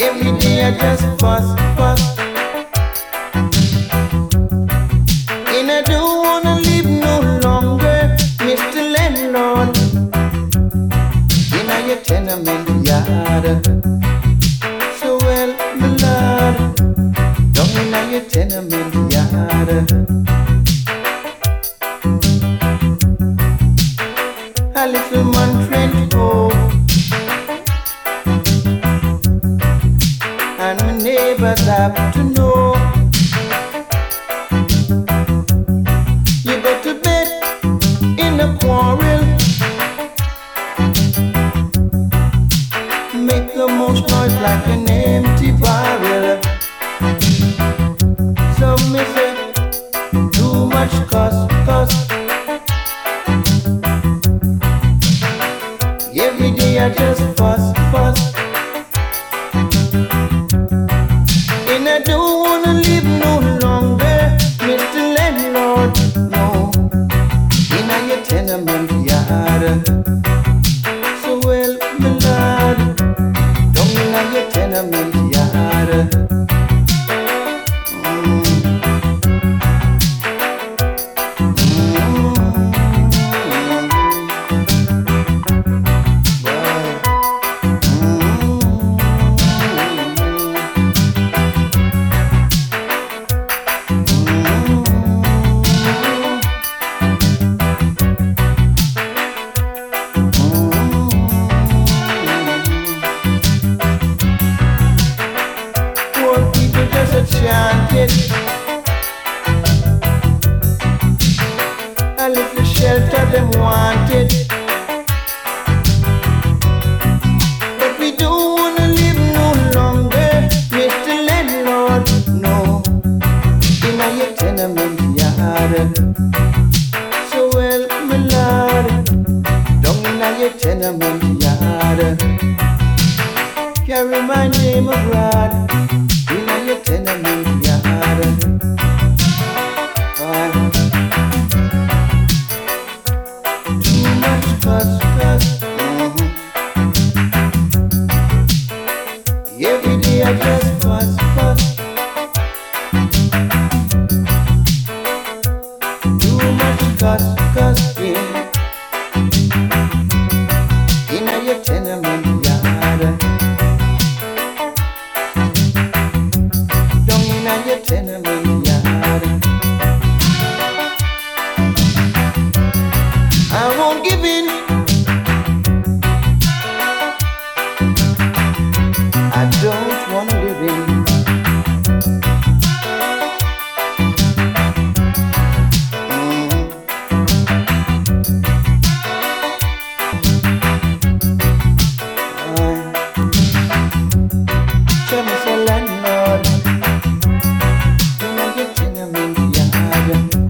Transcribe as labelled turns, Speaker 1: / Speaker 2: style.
Speaker 1: Every day I just fuss, fuss. And I don't wanna live no longer, Mr. Landlord. In your tenement yard. So well, lord, down in your tenement yard. Neighbors a your A little shelter them wanted. But we don't wanna live no longer Mr. Landlord, no. In tenement yard. So well, my lord Down in your tenement yard. Carry my name abroad